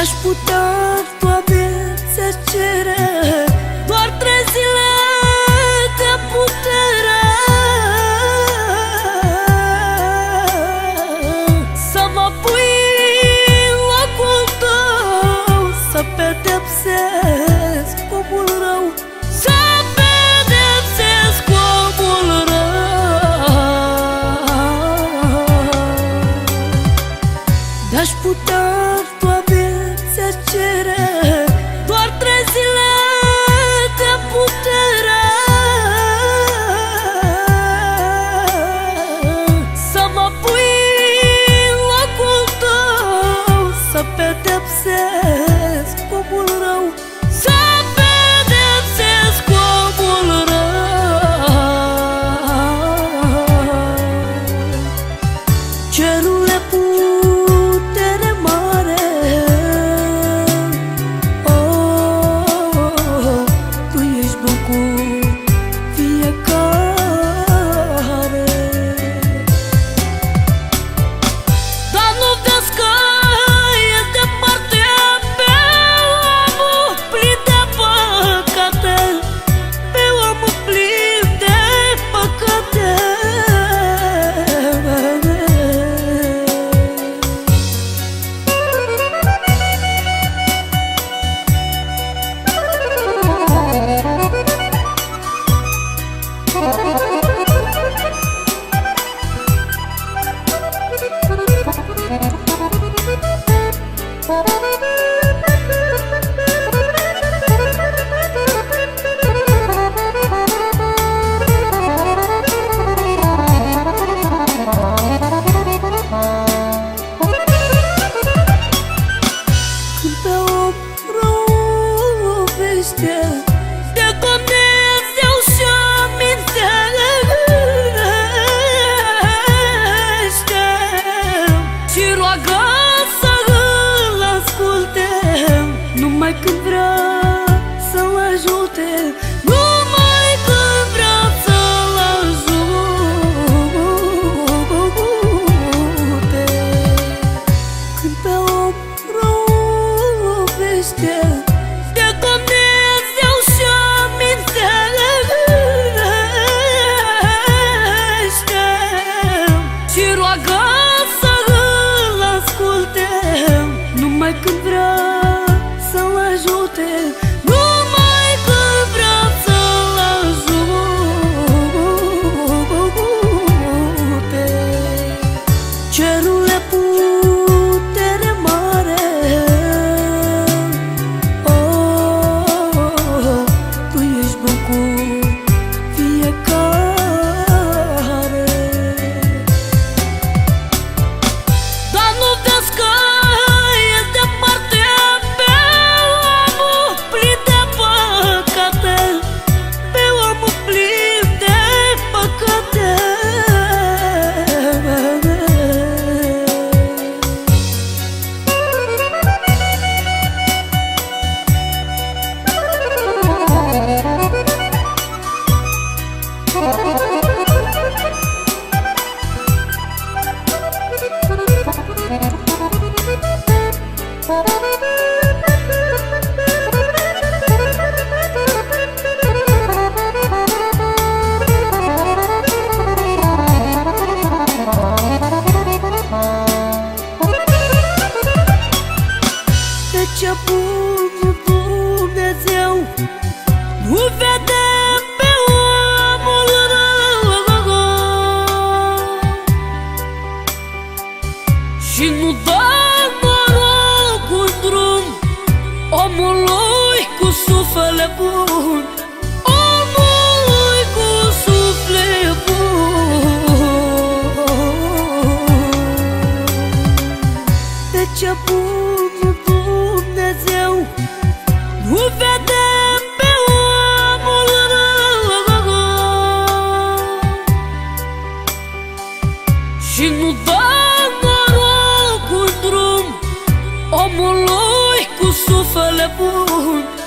Rasputão pedepsesc omul rău. Să pedepsesc omul rău. Cerule pur fără bun. Omul cu suflet bun. De ce bun Dumnezeu? Nu vede pe omul rău. Și nu dă norocul drum Omului cu suflet bun.